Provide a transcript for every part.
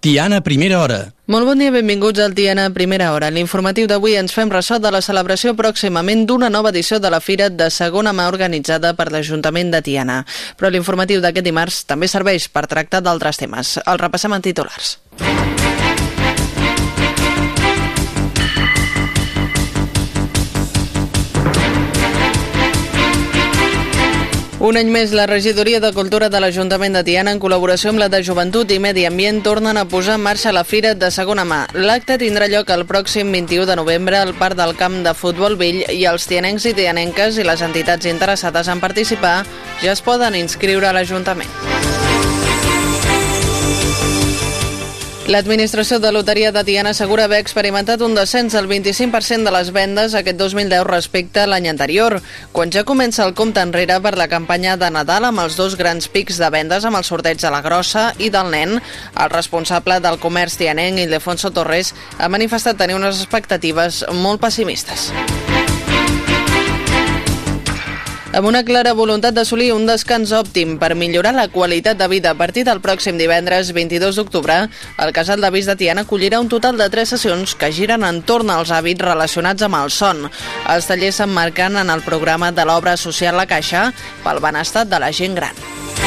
Tiana, primera hora. Molt bon dia, benvinguts al Tiana Primera Hora. En l'informatiu d'avui ens fem ressò de la celebració pròximament d'una nova edició de la Fira de segona mà organitzada per l'Ajuntament de Tiana. Però l'informatiu d'aquest dimarts també serveix per tractar d'altres temes. El repassem en titulars. Un any més, la regidoria de Cultura de l'Ajuntament de Tiana, en col·laboració amb la de Joventut i Medi Ambient, tornen a posar en marxa la Fira de segona mà. L'acte tindrà lloc el pròxim 21 de novembre al Parc del Camp de Futbol Vell i els tianencs i tianenques i les entitats interessades en participar ja es poden inscriure a l'Ajuntament. L'administració de Loteria de Tiana assegura haver experimentat un descens del 25% de les vendes aquest 2010 respecte a l'any anterior, quan ja comença el compte enrere per la campanya de Nadal amb els dos grans pics de vendes amb el sorteig de la grossa i del nen. El responsable del comerç tianenc, Ildefonso Torres, ha manifestat tenir unes expectatives molt pessimistes amb una clara voluntat d'assolir un descans òptim per millorar la qualitat de vida a partir del pròxim divendres 22 d'octubre, el Casal d'Avis de Tiana acollirà un total de tres sessions que giren entorn als hàbits relacionats amb el son. Els tallers s'emmarquen en el programa de l'obra social La Caixa pel benestar de la gent gran.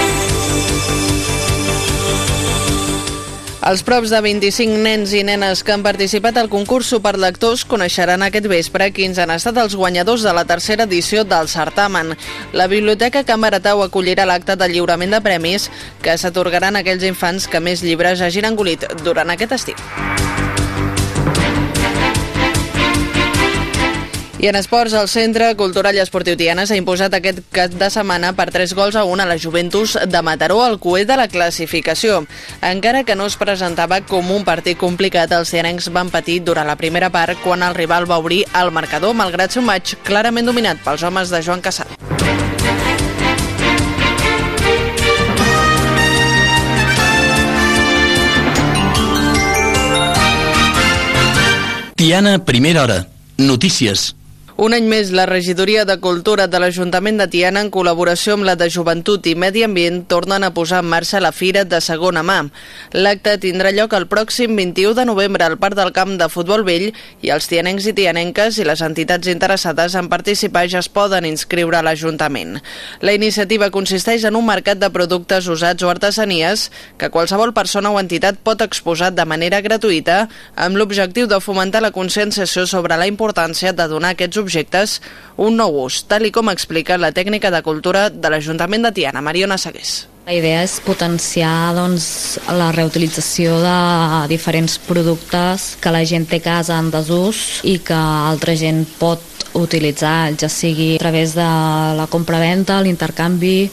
Els props de 25 nens i nenes que han participat al concurs Superlectors coneixeran aquest vespre quins han estat els guanyadors de la tercera edició del certamen. La Biblioteca Can Baratau acollirà l'acte de lliurament de premis que s'atorgaran a aquells infants que més llibres hagin engolit durant aquest estiu. I en esports, el Centre Cultural i Esportiu Tiana s'ha imposat aquest cap de setmana per 3 gols a 1 a la Juventus de Mataró al coet de la classificació. Encara que no es presentava com un partit complicat, els cianencs van patir durant la primera part quan el rival va obrir el marcador, malgrat ser un maig clarament dominat pels homes de Joan Casal. Tiana, primera hora. Notícies. Un any més, la regidoria de Cultura de l'Ajuntament de Tiana, en col·laboració amb la de Joventut i Medi Ambient, tornen a posar en marxa la Fira de segona mà. L'acte tindrà lloc el pròxim 21 de novembre al Parc del Camp de Futbol Vell i els tianencs i tianenques i les entitats interessades en participar ja es poden inscriure a l'Ajuntament. La iniciativa consisteix en un mercat de productes usats o artesanies que qualsevol persona o entitat pot exposar de manera gratuïta amb l'objectiu de fomentar la conscienciació sobre la importància de donar aquests objectes un nou ús, tal i com explica la tècnica de cultura de l'Ajuntament de Tiana, Mariona Segués. La idea és potenciar doncs, la reutilització de diferents productes que la gent té a casa en desús i que altra gent pot utilitzar, ja sigui a través de la compra-venda, l'intercanvi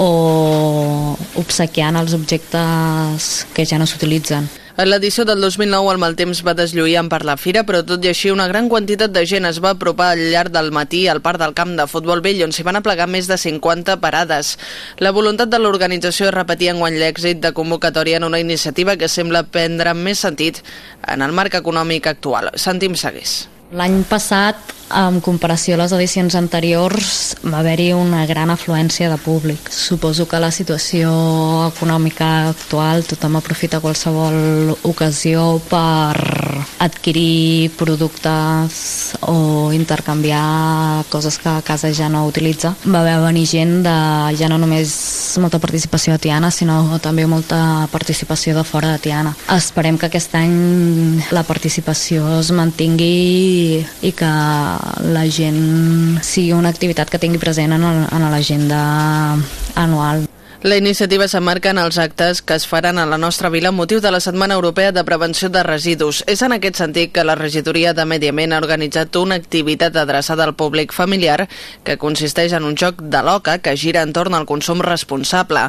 o obsequiant els objectes que ja no s'utilitzen. En l'edició del 2009 el mal temps va deslluir per la fira, però tot i així una gran quantitat de gent es va apropar al llarg del matí al parc del camp de futbol vell, on s'hi van aplegar més de 50 parades. La voluntat de l'organització és repetir enguany l'èxit de convocatòria en una iniciativa que sembla prendre més sentit en el marc econòmic actual. Sentim segueix. L'any passat en comparació a les edicions anteriors va haver-hi una gran afluència de públic. Suposo que la situació econòmica actual tothom aprofita qualsevol ocasió per adquirir productes o intercanviar coses que a casa ja no utilitza. Va haver venir gent de ja no només molta participació a Tiana, sinó també molta participació de fora de Tiana. Esperem que aquest any la participació es mantingui i que la gent sigui una activitat que tingui present en l'agenda anual. La iniciativa s'emmarca en els actes que es faran a la nostra vila amb motiu de la Setmana Europea de Prevenció de Residus. És en aquest sentit que la regidoria de Medi Ambient ha organitzat una activitat adreçada al públic familiar que consisteix en un joc de l'oca que gira entorn al consum responsable.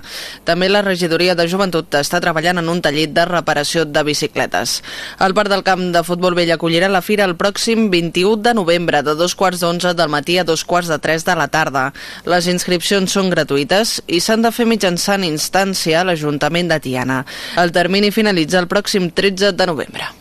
També la regidoria de Joventut està treballant en un tallit de reparació de bicicletes. El Parc del Camp de Futbol Vell acollirà la fira el pròxim 21 de novembre de dos quarts d'onze del matí a dos quarts de tres de la tarda. Les inscripcions són gratuïtes i s'han de fer mitjançant mitjançant instància a l'Ajuntament de Tiana. El termini finalitza el pròxim 13 de novembre.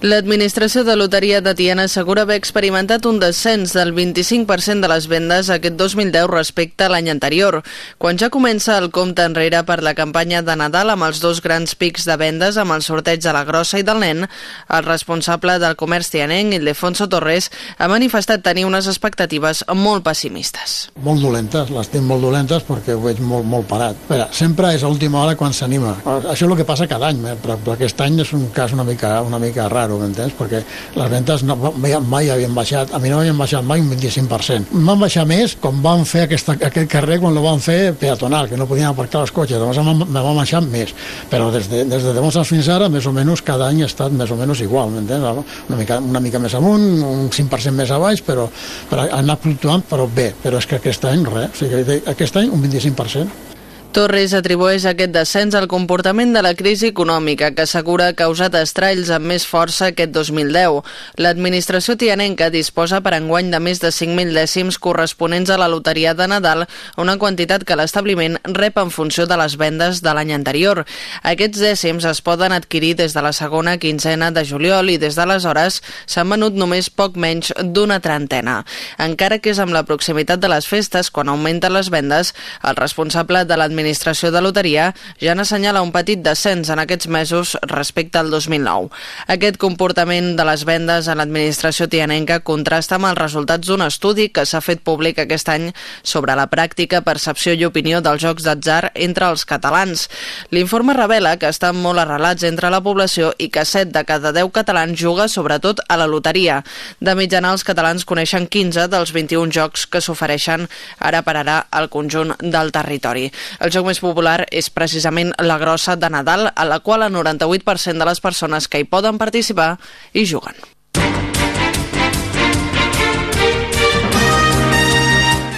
L'administració de loteria de Tiana assegura haver experimentat un descens del 25% de les vendes aquest 2010 respecte a l'any anterior, quan ja comença el compte enrere per la campanya de Nadal amb els dos grans pics de vendes amb el sorteig de la grossa i del nen, el responsable del comerç tianenc, Ildefonso Torres, ha manifestat tenir unes expectatives molt pessimistes. Molt dolentes, les tinc molt dolentes perquè ho veig molt, molt parat. Veure, sempre és a hora quan s'anima. Això és el que passa cada any, eh, però, però aquest any és un cas una mica, una mica raro raro, m'entens? Perquè les ventes no, mai, mai havien baixat, a mi no havien baixat mai un 25%. Van baixar més com van fer aquesta, aquest carrer quan lo van fer peatonal, que no podien aparcar els cotxes, llavors me van baixar més. Però des de, des de llavors fins ara, més o menys cada any ha estat més o menys igual, m'entens? Una mica, una mica més amunt, un 5% més a baix, però, però ha anat fluctuant, però bé. Però és que aquest any res, o sigui, aquest any un 25%. Torres atribueix aquest descens al comportament de la crisi econòmica que assegura ha causat estralls amb més força aquest 2010. L'administració tianenca disposa per enguany de més de 5.000 dècims corresponents a la loteria de Nadal, una quantitat que l'establiment rep en funció de les vendes de l'any anterior. Aquests dècims es poden adquirir des de la segona quinzena de juliol i des d'aleshores s'han venut només poc menys d'una trentena. Encara que és amb la proximitat de les festes quan augmenten les vendes, el responsable de l'administració l'Administració de Loteria ja n'assenyala un petit descens en aquests mesos respecte al 2009. Aquest comportament de les vendes a l'administració tianenca contrasta amb els resultats d'un estudi que s'ha fet públic aquest any sobre la pràctica, percepció i opinió dels jocs d'atzar entre els catalans. L'informe revela que estan molt arrelats entre la població i que 7 de cada 10 catalans juga sobretot a la loteria. De mitjana, els catalans coneixen 15 dels 21 jocs que s'ofereixen ara per ara al conjunt del territori. El el joc més popular és precisament la grossa de Nadal, a la qual el 98% de les persones que hi poden participar hi juguen.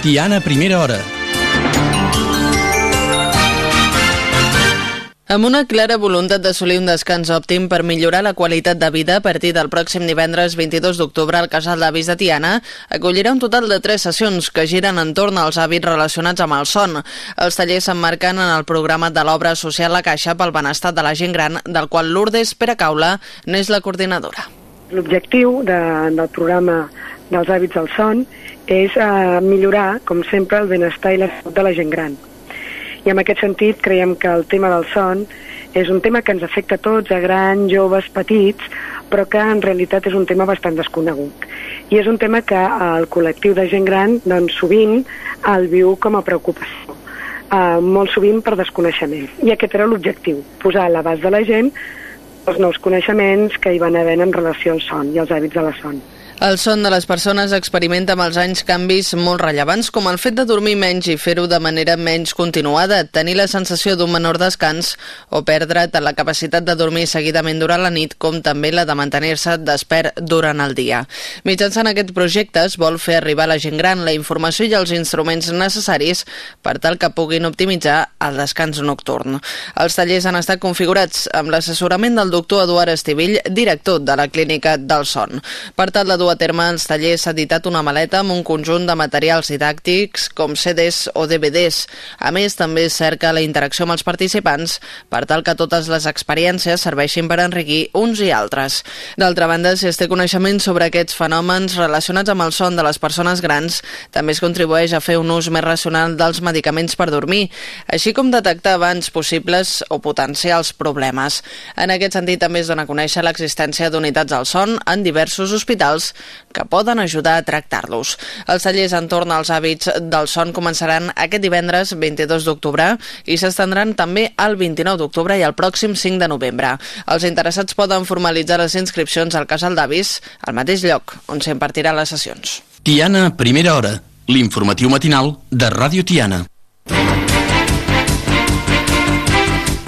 Tiana, primera hora. Amb una clara voluntat d'assolir un descans òptim per millorar la qualitat de vida a partir del pròxim divendres 22 d'octubre al Casal d'Avis de Tiana, acollirà un total de tres sessions que giren entorn als hàbits relacionats amb el son. Els tallers s'emmarquen en el programa de l'obra social La Caixa pel benestar de la gent gran, del qual Lourdes Caula n'és la coordinadora. L'objectiu de, del programa dels hàbits del son és eh, millorar, com sempre, el benestar i la salut de la gent gran i en aquest sentit creiem que el tema del son és un tema que ens afecta a tots, a grans, joves, petits, però que en realitat és un tema bastant desconegut. I és un tema que el col·lectiu de gent gran doncs, sovint el viu com a preocupació, eh, molt sovint per desconeixement. I aquest era l'objectiu, posar a l'abast de la gent els nous coneixements que hi van haver en relació al son i als hàbits de la son. El son de les persones experimenta amb els anys canvis molt rellevants, com el fet de dormir menys i fer-ho de manera menys continuada, tenir la sensació d'un menor descans o perdre tant la capacitat de dormir seguidament durant la nit com també la de mantenir-se despert durant el dia. Mitjançant aquest projecte es vol fer arribar a la gent gran la informació i els instruments necessaris per tal que puguin optimitzar el descans nocturn. Els tallers han estat configurats amb l'assessorament del doctor Eduard Estivill, director de la Clínica del Son. Per tal de dur a terme els tallers s'ha editat una maleta amb un conjunt de materials didàctics com CDs o DVDs. A més, també cerca la interacció amb els participants per tal que totes les experiències serveixin per enriquir uns i altres. D'altra banda, si es té coneixement sobre aquests fenòmens relacionats amb el son de les persones grans, també es contribueix a fer un ús més racional dels medicaments per dormir, així com detectar abans possibles o potencials problemes. En aquest sentit, també es dona a conèixer l'existència d'unitats al son en diversos hospitals que poden ajudar a tractar-los. Els tallers entorn als hàbits del son començaran aquest divendres 22 d'octubre i s'estendran també el 29 d'octubre i el pròxim 5 de novembre. Els interessats poden formalitzar les inscripcions al Casal d'Avis, al mateix lloc on s'impartiran les sessions. Tiana, primera hora, l'informatiu matinal de Ràdio Tiana.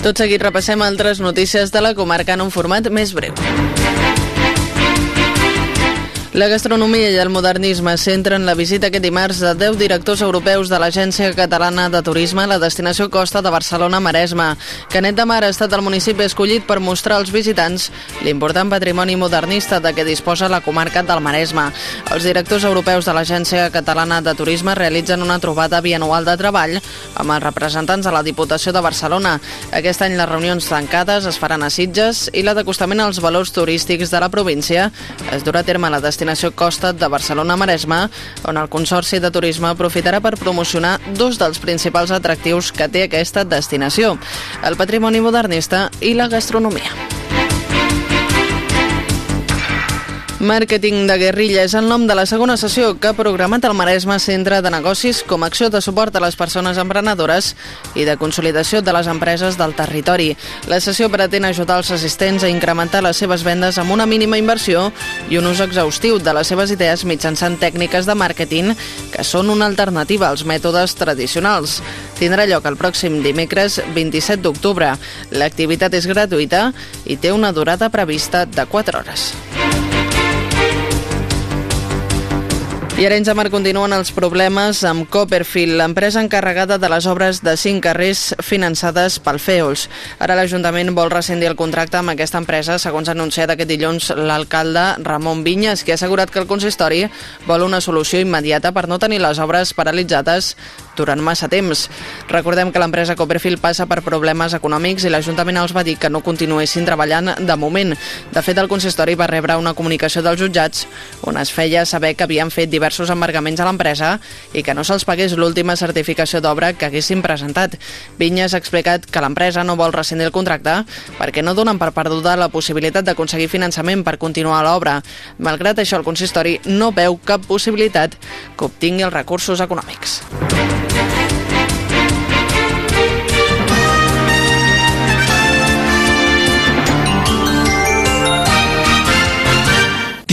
Tot seguit repassem altres notícies de la comarca en un format més breu. La gastronomia i el modernisme centren la visita aquest dimarts de 10 directors europeus de l'Agència Catalana de Turisme a la destinació Costa de Barcelona-Maresme. Canet de Mar ha estat el municipi escollit per mostrar als visitants l'important patrimoni modernista de què disposa la comarca del Maresme. Els directors europeus de l'Agència Catalana de Turisme realitzen una trobada bianual de treball amb els representants de la Diputació de Barcelona. Aquest any les reunions tancades es faran a Sitges i la d'acostament als valors turístics de la província es durà a terme a la destinació destinació Costa de Barcelona-Maresme, on el Consorci de Turisme aprofitarà per promocionar dos dels principals atractius que té aquesta destinació, el patrimoni modernista i la gastronomia. Màrqueting de guerrilla és el nom de la segona sessió que ha programat el Maresme Centre de Negocis com a acció de suport a les persones emprenedores i de consolidació de les empreses del territori. La sessió pretén ajudar els assistents a incrementar les seves vendes amb una mínima inversió i un ús exhaustiu de les seves idees mitjançant tècniques de màrqueting que són una alternativa als mètodes tradicionals. Tindrà lloc el pròxim dimecres 27 d'octubre. L'activitat és gratuïta i té una durada prevista de 4 hores. I Arenys de Mar continuen els problemes amb Copperfield, l'empresa encarregada de les obres de cinc carrers finançades pel FEOLS. Ara l'Ajuntament vol rescindir el contracte amb aquesta empresa, segons ha anunciat aquest dilluns l'alcalde Ramon Vinyes, que ha assegurat que el consistori vol una solució immediata per no tenir les obres paralitzades durant massa temps. Recordem que l'empresa Copperfield passa per problemes econòmics i l'Ajuntament els va dir que no continuessin treballant de moment. De fet, el consistori va rebre una comunicació dels jutjats on es feia saber que havien fet diversos embargaments a l'empresa i que no se'ls pagués l'última certificació d'obra que haguessin presentat. Vinyes ha explicat que l'empresa no vol rescindir el contracte perquè no donen per perduda la possibilitat d'aconseguir finançament per continuar l'obra. Malgrat això, el consistori no veu cap possibilitat que obtingui els recursos econòmics.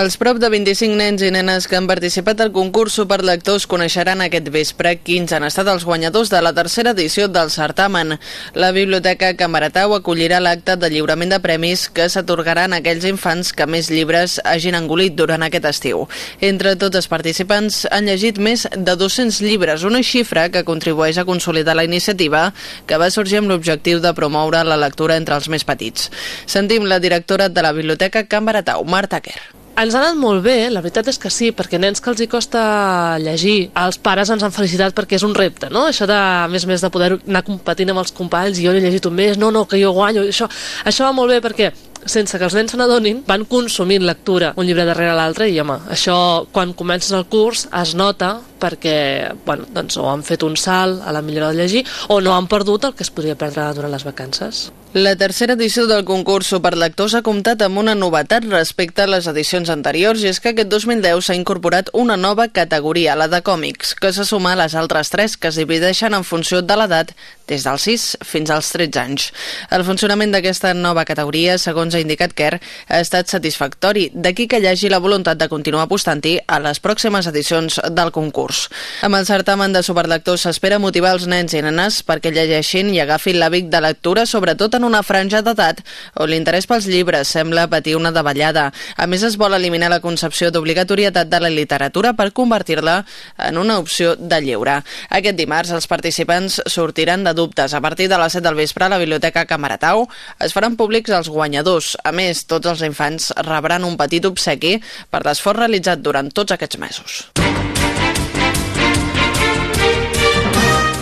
Els prop de 25 nens i nenes que han participat al concurs Superlectors coneixeran aquest vespre quins han estat els guanyadors de la tercera edició del certamen. La Biblioteca Camaratau acollirà l'acte de lliurament de premis que s'atorgaran a aquells infants que més llibres hagin engolit durant aquest estiu. Entre tots els participants han llegit més de 200 llibres, una xifra que contribueix a consolidar la iniciativa que va sorgir amb l'objectiu de promoure la lectura entre els més petits. Sentim la directora de la Biblioteca Camaratau, Marta Kerr. Ens ha anat molt bé, la veritat és que sí, perquè nens que els hi costa llegir, els pares ens han felicitat perquè és un repte, no? Això de, a més a més, de poder anar competint amb els companys i jo n'he llegit un més, no, no, que jo guanyo, això, això va molt bé perquè sense que els nens se n'adonin, van consumint lectura un llibre darrere l'altre i, home, això quan comences el curs es nota perquè, bueno, doncs o han fet un salt a la millora de llegir o no han perdut el que es podria perdre durant les vacances. La tercera edició del concurs Superlectors ha comptat amb una novetat respecte a les edicions anteriors i és que aquest 2010 s'ha incorporat una nova categoria, la de còmics, que se suma a les altres tres que es divideixen en funció de l'edat des dels 6 fins als 13 anys. El funcionament d'aquesta nova categoria, segons ha indicat Kerr, ha estat satisfactori, d'aquí que hi hagi la voluntat de continuar apostant-hi a les pròximes edicions del concurs. Amb el certamen de Superlectors s'espera motivar els nens i nenes perquè llegeixin i agafin l'hàbit de lectura, sobretot en una franja d'edat on l'interès pels llibres sembla patir una davallada. A més, es vol eliminar la concepció d'obligatorietat de la literatura per convertir-la en una opció de lleure. Aquest dimarts els participants sortiran de dubtes. A partir de les 7 del vespre a la Biblioteca Camaratau es faran públics els guanyadors. A més, tots els infants rebran un petit obsequi per l'esforç realitzat durant tots aquests mesos.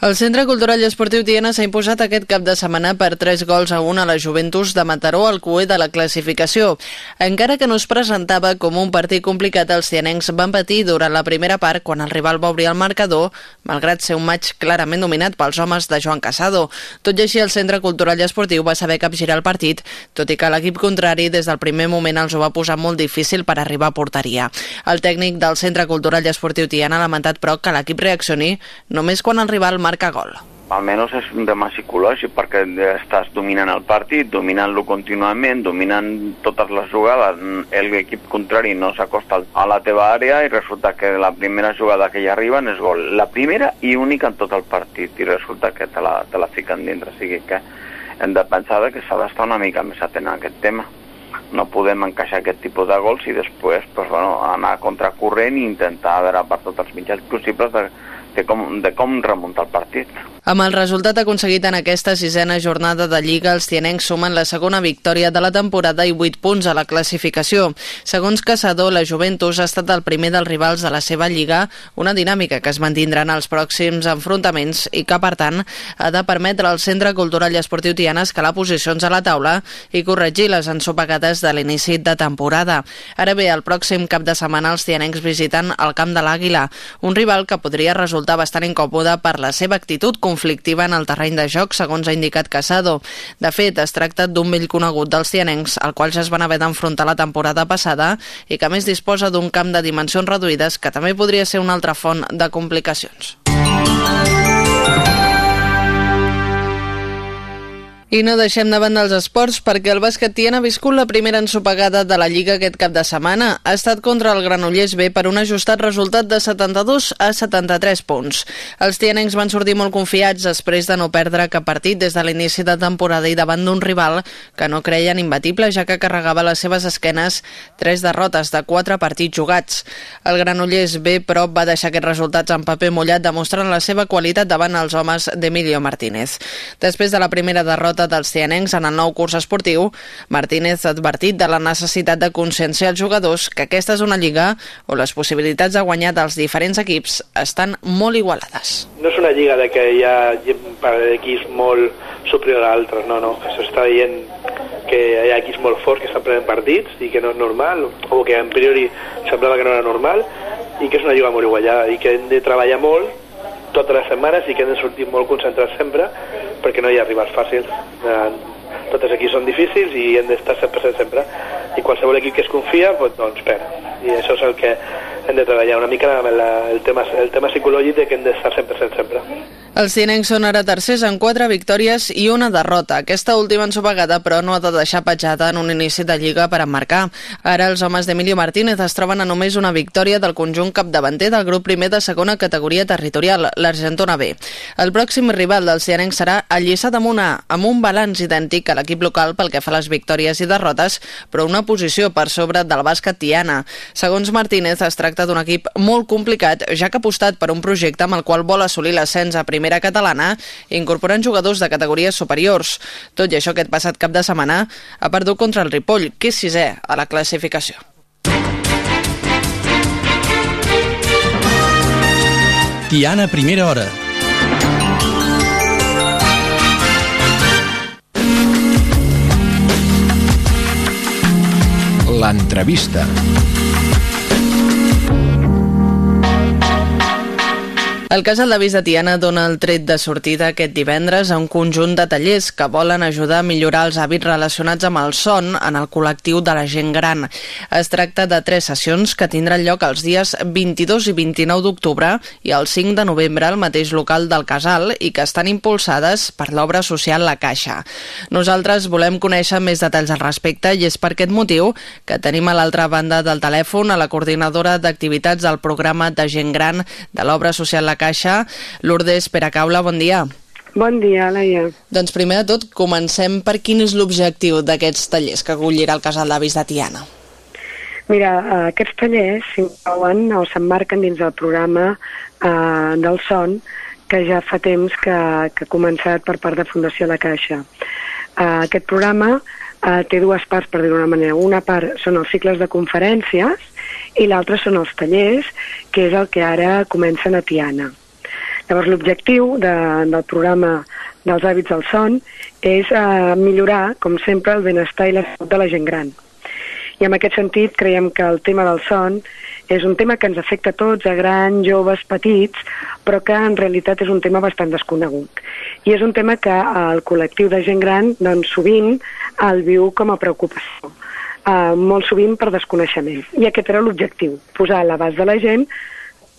El Centre Cultural i Esportiu Tiana s'ha imposat aquest cap de setmana per 3 gols a 1 a la Juventus de Mataró al cué de la classificació. Encara que no es presentava com un partit complicat, els tianencs van patir durant la primera part quan el rival va obrir el marcador, malgrat ser un maig clarament dominat pels homes de Joan Casado. Tot i així, el Centre Cultural i Esportiu va saber capgirar el partit, tot i que l'equip contrari des del primer moment els ho va posar molt difícil per arribar a porteria. El tècnic del Centre Cultural i Esportiu Tiana ha lamentat, però, que l'equip reaccioni només quan el rival marca gol. almenys és un tema psicològic, perquè estàs dominant el partit, dominant-lo contínuament, dominant totes les jugades, l'equip contrari no s'acosta a la teva àrea i resulta que la primera jugada que hi arriben és gol. La primera i única en tot el partit, i resulta que te la, te la fiquen dintre, o sigui que hem de pensar que s'ha d'estar una mica més atent a aquest tema no podem encaixar aquest tipus de gols i després pues, bueno, anar contracorrent i intentar veure per tots els mitjans possibles de, de, com, de com remuntar el partit. Amb el resultat aconseguit en aquesta sisena jornada de Lliga, els tianencs sumen la segona victòria de la temporada i 8 punts a la classificació. Segons Caçador, la Juventus ha estat el primer dels rivals de la seva Lliga, una dinàmica que es mantindrà en els pròxims enfrontaments i que, per tant, ha de permetre al Centre Cultural i Esportiu Tiana escalar posicions a la taula i corregir les ensopegades de l'inici de temporada. Ara bé, el pròxim cap de setmana els tianencs visiten el camp de l'Àguila, un rival que podria resultar bastant incòmode per la seva actitud conflictiva en el terreny de joc, segons ha indicat Casado. De fet, es tracta d'un vell conegut dels tianencs, al qual ja es van haver d'enfrontar la temporada passada i que més disposa d'un camp de dimensions reduïdes que també podria ser una altra font de complicacions. I no deixem de banda els esports perquè el bàsquet Tiana ha viscut la primera ensopegada de la Lliga aquest cap de setmana. Ha estat contra el Granollers B per un ajustat resultat de 72 a 73 punts. Els tianencs van sortir molt confiats després de no perdre cap partit des de l'inici de temporada i davant d'un rival que no creien imbatible ja que carregava les seves esquenes tres derrotes de quatre partits jugats. El Granollers B, però, va deixar aquests resultats en paper mullat demostrant la seva qualitat davant els homes d'Emilio Martínez. Després de la primera derrota derrota dels tianencs en el nou curs esportiu, Martínez ha advertit de la necessitat de conscienciar els jugadors que aquesta és una lliga on les possibilitats de guanyar dels diferents equips estan molt igualades. No és una lliga de que hi ha d'equips molt superior a altres, no, no. S'està veient que hi ha equips molt forts que estan prenent partits i que no és normal, o que en priori semblava que no era normal, i que és una lliga molt igualada i que hem de treballar molt totes les setmanes i que hem de sortir molt concentrats sempre perquè no hi ha rivals fàcils. Eh, tots els equips són difícils i hem d'estar 100% sempre. I qualsevol equip que es confia, pues, doncs perd. I això és el que hem de treballar una mica amb la, el, tema, el tema psicològic de que hem d'estar 100% sempre. Els cinencs són ara tercers en quatre victòries i una derrota. Aquesta última ensopegada, però, no ha de deixar petjada en un inici de Lliga per emmarcar. Ara els homes d'Emilio Martínez es troben a només una victòria del conjunt capdavanter del grup primer de segona categoria territorial, l'Argentona B. El pròxim rival dels cianencs serà el Lliçà d'Amunt A, amb un balanç idèntic a l'equip local pel que fa a les victòries i derrotes, però una posició per sobre del bàsquet Tiana. Segons Martínez, es tracta d'un equip molt complicat, ja que ha apostat per un projecte amb el qual vol assolir l'ascens a primera catalana, incorporant jugadors de categories superiors. Tot i això, aquest passat cap de setmana ha perdut contra el Ripoll, que és sisè a la classificació. Tiana, primera hora. L'entrevista. El casal d'avis de Tiana dona el tret de sortida aquest divendres a un conjunt de tallers que volen ajudar a millorar els hàbits relacionats amb el son en el col·lectiu de la gent gran. Es tracta de tres sessions que tindran lloc els dies 22 i 29 d'octubre i el 5 de novembre al mateix local del casal i que estan impulsades per l'obra social La Caixa. Nosaltres volem conèixer més detalls al respecte i és per aquest motiu que tenim a l'altra banda del telèfon a la coordinadora d'activitats del programa de gent gran de l'obra social La Caixa, Lourdes Peracaula, bon dia. Bon dia, Laia. Doncs primer de tot, comencem per quin és l'objectiu d'aquests tallers que acollirà el Casal d'Avis de Tiana. Mira, eh, aquests tallers s'inclouen o s'emmarquen dins del programa eh, del son que ja fa temps que, que ha començat per part de Fundació La Caixa. Eh, aquest programa eh, té dues parts, per dir-ho d'una manera. Una part són els cicles de conferències i l'altre són els tallers, que és el que ara comencen a Tiana. Llavors, l'objectiu de, del programa dels hàbits del son és eh, millorar, com sempre, el benestar i la salut de la gent gran. I en aquest sentit creiem que el tema del son és un tema que ens afecta a tots, a grans, joves, petits, però que en realitat és un tema bastant desconegut. I és un tema que el col·lectiu de gent gran doncs, sovint el viu com a preocupació eh, molt sovint per desconeixement. I aquest era l'objectiu, posar a l'abast de la gent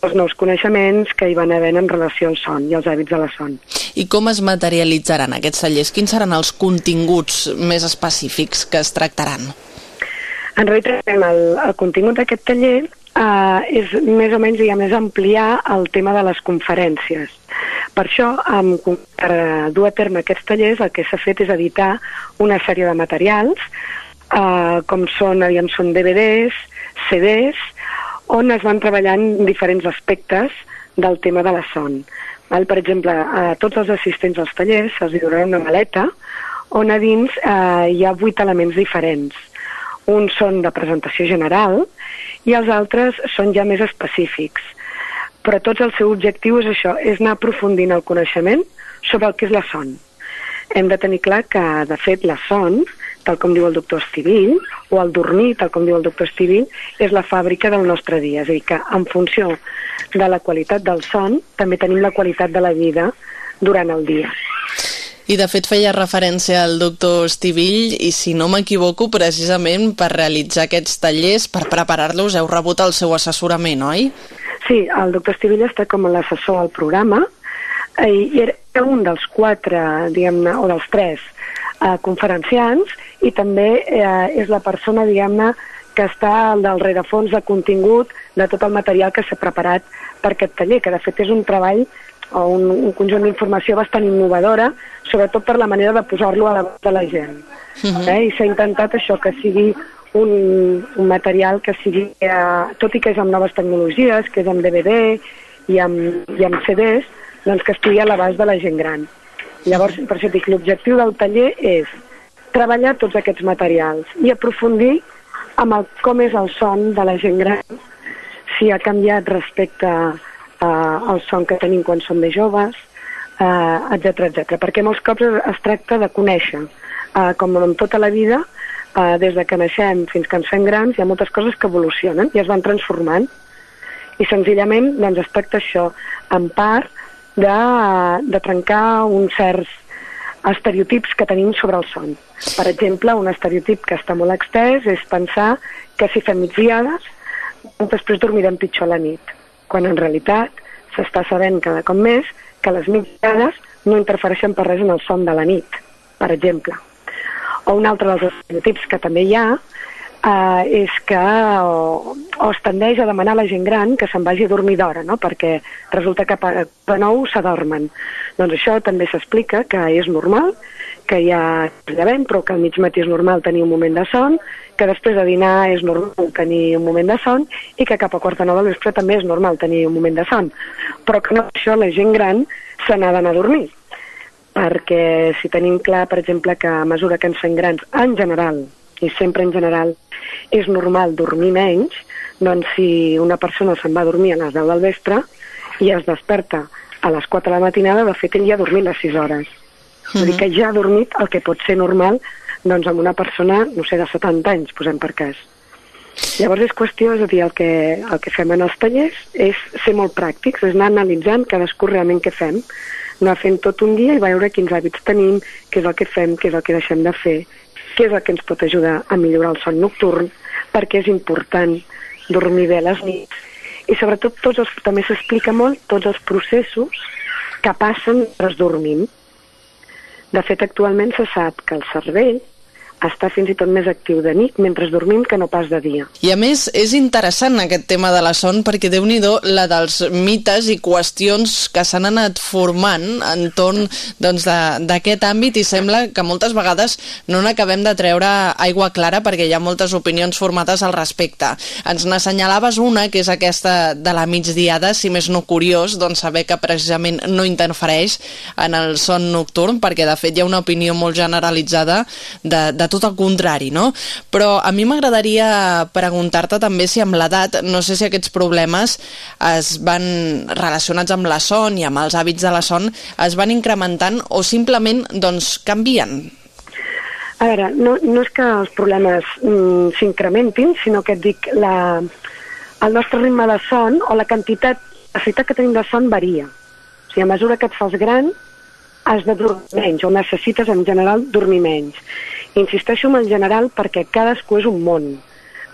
els nous coneixements que hi van havent en relació al son i als hàbits de la son. I com es materialitzaran aquests tallers? Quins seran els continguts més específics que es tractaran? En realitat, el, el contingut d'aquest taller eh, és més o menys, diguem, és ampliar el tema de les conferències. Per això, amb, per dur a terme aquests tallers, el que s'ha fet és editar una sèrie de materials, eh, com són, aviam, són DVDs, CDs, on es van treballant diferents aspectes del tema de la son. Val? Per exemple, a tots els assistents als tallers se'ls donarà una maleta on a dins eh, hi ha vuit elements diferents. Uns són de presentació general i els altres són ja més específics. Però tots el seu objectiu és això, és anar aprofundint el coneixement sobre el que és la son. Hem de tenir clar que, de fet, la son tal com diu el doctor Estivill, o el dormir, tal com diu el doctor Estivill, és la fàbrica del nostre dia. És a dir, que en funció de la qualitat del son, també tenim la qualitat de la vida durant el dia. I de fet feia referència al doctor Estivill i si no m'equivoco precisament per realitzar aquests tallers, per preparar-los heu rebut el seu assessorament, oi? Sí, el doctor Estivill està com l'assessor al programa eh, i era un dels quatre, diguem-ne, o dels tres eh, conferenciants i també eh, és la persona, diguem-ne, que està al del rerefons de contingut de tot el material que s'ha preparat per aquest taller, que de fet és un treball o un, un conjunt d'informació bastant innovadora, sobretot per la manera de posar-lo a la de la gent. Uh -huh. eh? I s'ha intentat això, que sigui un, un material que sigui, eh, tot i que és amb noves tecnologies, que és amb DVD i amb, i amb CDs, doncs que estigui a l'abast de la gent gran. Llavors, per això dic, l'objectiu del taller és treballar tots aquests materials i aprofundir amb el, com és el son de la gent gran, si ha canviat respecte uh, al son que tenim quan som més joves, etc uh, etc. perquè molts cops es, tracta de conèixer, uh, com en tota la vida, uh, des de que naixem fins que ens fem grans, hi ha moltes coses que evolucionen i es van transformant, i senzillament doncs, es tracta això, en part, de, de trencar uns certs estereotips que tenim sobre el son. Per exemple, un estereotip que està molt extès és pensar que si fem migdiades després dormirem pitjor a la nit, quan en realitat s'està sabent cada cop més que les migdiades no interfereixen per res en el son de la nit, per exemple. O un altre dels estereotips que també hi ha eh, és que o, o es tendeix a demanar a la gent gran que se'n vagi a dormir d'hora, no? perquè resulta que de nou s'adormen. Doncs això també s'explica que és normal, que ja llevem, però que al mig matí és normal tenir un moment de son, que després de dinar és normal tenir un moment de son i que cap a quarta nova del vespre també és normal tenir un moment de son. Però que no això la gent gran se n'ha d'anar a dormir perquè si tenim clar, per exemple, que a mesura que ens fem grans, en general, i sempre en general és normal dormir menys, doncs si una persona se'n va a dormir a les 10 del vespre i es desperta a les 4 de la matinada, de fet ell ja ha dormit les 6 hores. Mm -hmm. Vull dir que ja ha dormit el que pot ser normal doncs amb una persona, no sé, de 70 anys, posem per cas. Llavors és qüestió, és a dir, el que, el que fem en els tallers és ser molt pràctics, és anar analitzant cadascú realment què fem, anar fent tot un dia i veure quins hàbits tenim, què és el que fem, què és el que deixem de fer, què és el que ens pot ajudar a millorar el son nocturn, perquè és important dormir bé a les nits. I sobretot tots els, també s'explica molt tots els processos que passen mentre dormim. De fet, actualment se sap que el cervell està fins i tot més actiu de nit mentre dormim que no pas de dia. I a més, és interessant aquest tema de la son perquè déu nhi la dels mites i qüestions que s'han anat formant entorn doncs, d'aquest àmbit i sembla que moltes vegades no n'acabem de treure aigua clara perquè hi ha moltes opinions formades al respecte. Ens n'assenyalaves una, que és aquesta de la migdiada, si més no curiós, doncs saber que precisament no interfereix en el son nocturn, perquè de fet hi ha una opinió molt generalitzada de, de tot el contrari, no? Però a mi m'agradaria preguntar-te també si amb l'edat, no sé si aquests problemes es van relacionats amb la son i amb els hàbits de la son es van incrementant o simplement doncs canvien? A veure, no, no és que els problemes mm, s'incrementin, sinó que et dic, la, el nostre ritme de son o la quantitat, la necessitat que tenim de son varia. O sigui, a mesura que et fas gran, has de dormir menys, o necessites en general dormir menys. Insisteixo en el general perquè cadascú és un món,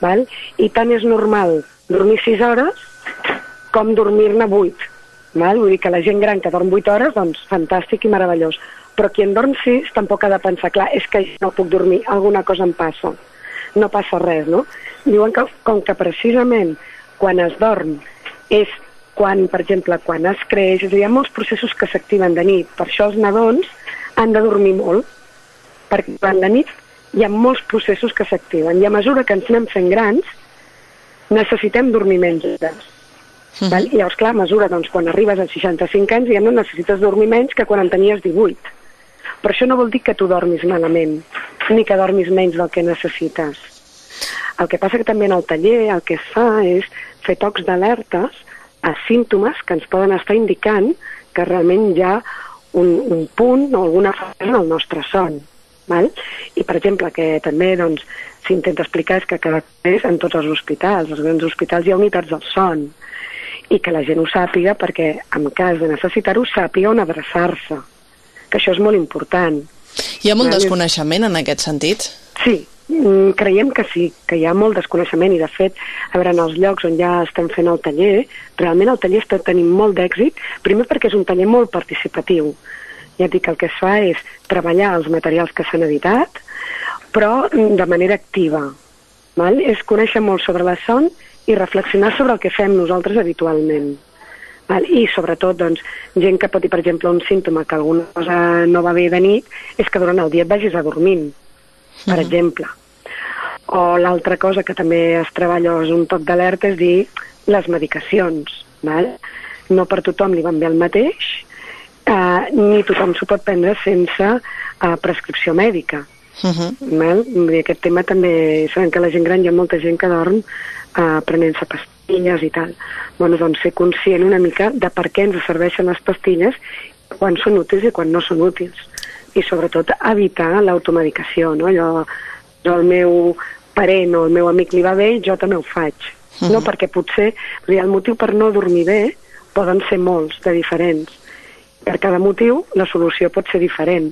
val? i tant és normal dormir 6 hores com dormir-ne 8. Val? Vull dir que la gent gran que dorm 8 hores, doncs fantàstic i meravellós. Però qui en dorm 6 tampoc ha de pensar, clar, és que no puc dormir, alguna cosa em passa. No passa res, no? Diuen que com que precisament quan es dorm és quan, per exemple, quan es creix, hi ha molts processos que s'activen de nit. Per això els nadons han de dormir molt, perquè quan de nit hi ha molts processos que s'activen i a mesura que ens anem fent grans necessitem dormir menys hores. Uh -huh. Val? I llavors, clar, a mesura, doncs, quan arribes als 65 anys ja no necessites dormir menys que quan en tenies 18. Però això no vol dir que tu dormis malament, ni que dormis menys del que necessites. El que passa que també en el taller el que es fa és fer tocs d'alertes a símptomes que ens poden estar indicant que realment hi ha un, un punt o alguna fase en el nostre son. Val? I, per exemple, que també doncs, s'intenta explicar és que cada mes en tots els hospitals, els grans hospitals, hi ha unitats del son i que la gent ho sàpiga perquè, en cas de necessitar-ho, sàpiga on adreçar-se, que això és molt important. Hi ha molt desconeixement en aquest sentit? Sí, mm, creiem que sí, que hi ha molt desconeixement i de fet, a veure, en els llocs on ja estem fent el taller, realment el taller està tenint molt d'èxit, primer perquè és un taller molt participatiu. Ja et dic que el que es fa és treballar els materials que s'han editat, però de manera activa. Val? És conèixer molt sobre la son i reflexionar sobre el que fem nosaltres habitualment. Val? I sobretot, doncs, gent que pot dir, per exemple, un símptoma que alguna cosa no va bé de nit, és que durant el dia et vagis a dormint, per uh -huh. exemple. O l'altra cosa que també es treballa, és un toc d'alerta, és dir les medicacions. Val? No per tothom li van bé el mateix, eh, ni tothom s'ho pot prendre sense eh, prescripció mèdica. Uh -huh. Val? I aquest tema també, sabem que la gent gran hi ha molta gent que dorm eh, prenent-se pastilles i tal. Bueno, doncs ser conscient una mica de per què ens serveixen les pastilles, quan són útils i quan no són útils. I sobretot evitar l'automedicació, no? Allò, jo el meu parent o el meu amic li va bé i jo també ho faig. Uh -huh. No? Perquè potser el motiu per no dormir bé poden ser molts, de diferents. Per cada motiu la solució pot ser diferent.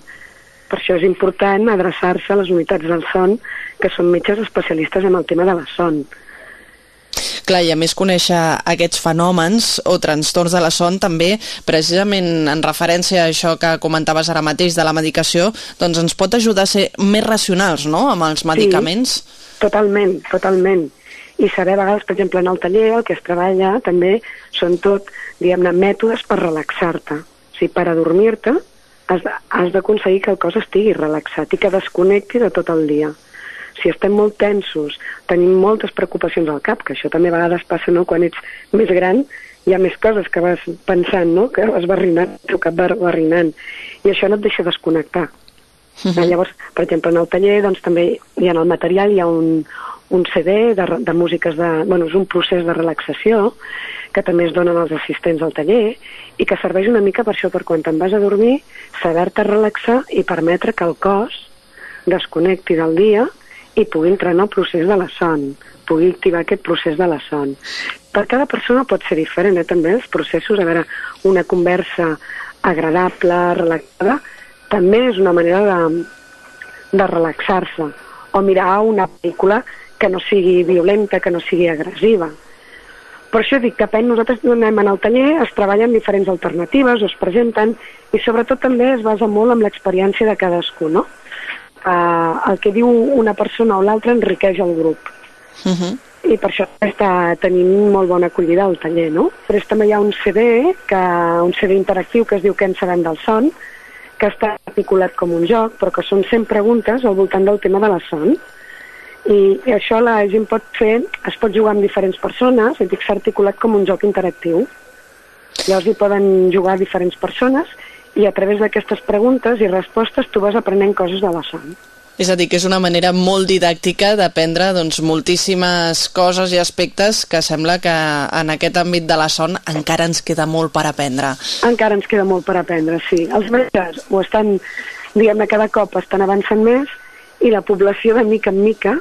Per això és important adreçar-se a les unitats del son, que són metges especialistes en el tema de la son. Clar, i a més conèixer aquests fenòmens o trastorns de la son també, precisament en referència a això que comentaves ara mateix de la medicació, doncs ens pot ajudar a ser més racionals, no?, amb els medicaments. Sí, totalment, totalment. I saber a vegades, per exemple, en el taller el que es treballa també són tot, diguem-ne, mètodes per relaxar-te. O sigui, per adormir-te has d'aconseguir que el cos estigui relaxat i que desconnecti de tot el dia si estem molt tensos, tenim moltes preocupacions al cap, que això també a vegades passa, no?, quan ets més gran, hi ha més coses que vas pensant, no?, que vas barrinant, el teu cap barrinant, i això no et deixa desconnectar. Uh -huh. Llavors, per exemple, en el taller, doncs també hi ha el material, hi ha un, un CD de, de músiques de... Bueno, és un procés de relaxació que també es donen als assistents al taller i que serveix una mica per això, per quan te'n vas a dormir, saber-te relaxar i permetre que el cos desconnecti del dia i pugui entrar en el procés de la son, pugui activar aquest procés de la son. Per cada persona pot ser diferent, eh, també els processos, a veure, una conversa agradable, relaxada, també és una manera de, de relaxar-se, o mirar una pel·lícula que no sigui violenta, que no sigui agressiva. Per això dic que depèn, nosaltres anem en el taller, es treballen diferents alternatives, es presenten, i sobretot també es basa molt en l'experiència de cadascú, no? eh, el que diu una persona o l'altra enriqueix el grup. Uh -huh. I per això està tenint molt bona acollida al taller, no? Però també hi ha un CD, que, un CD interactiu que es diu Què en sabem del son, que està articulat com un joc, però que són 100 preguntes al voltant del tema de la son. I, i això la gent pot fer, es pot jugar amb diferents persones, i s'ha articulat com un joc interactiu. Llavors hi poden jugar diferents persones i a través d'aquestes preguntes i respostes tu vas aprenent coses de la son. És a dir, que és una manera molt didàctica d'aprendre doncs, moltíssimes coses i aspectes que sembla que en aquest àmbit de la son encara ens queda molt per aprendre. Encara ens queda molt per aprendre, sí. Els metges ho estan, diguem-ne, cada cop estan avançant més i la població de mica en mica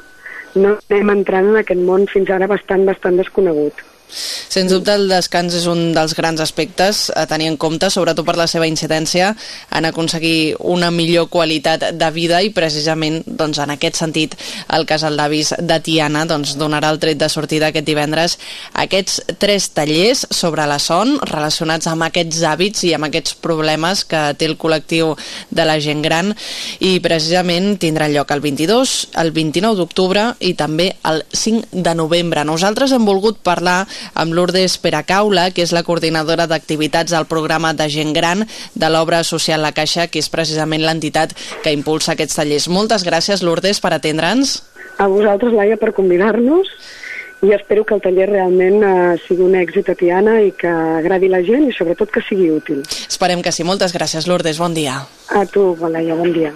no anem entrant en aquest món fins ara bastant, bastant desconegut. Sens dubte el descans és un dels grans aspectes a tenir en compte, sobretot per la seva incidència en aconseguir una millor qualitat de vida i precisament doncs, en aquest sentit el casal d'avis de Tiana doncs, donarà el tret de sortida aquest divendres aquests tres tallers sobre la son relacionats amb aquests hàbits i amb aquests problemes que té el col·lectiu de la gent gran i precisament tindrà lloc el 22, el 29 d'octubre i també el 5 de novembre. Nosaltres hem volgut parlar amb Lourdes Peracaula, que és la coordinadora d'activitats del programa de gent gran de l'obra social La Caixa, que és precisament l'entitat que impulsa aquests tallers. Moltes gràcies, Lourdes, per atendre'ns. A vosaltres, Laia, per convidar-nos i espero que el taller realment eh, sigui un èxit a Tiana i que agradi la gent i sobretot que sigui útil. Esperem que sí. Moltes gràcies, Lourdes. Bon dia. A tu, Laia, bon dia.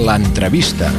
L'entrevista.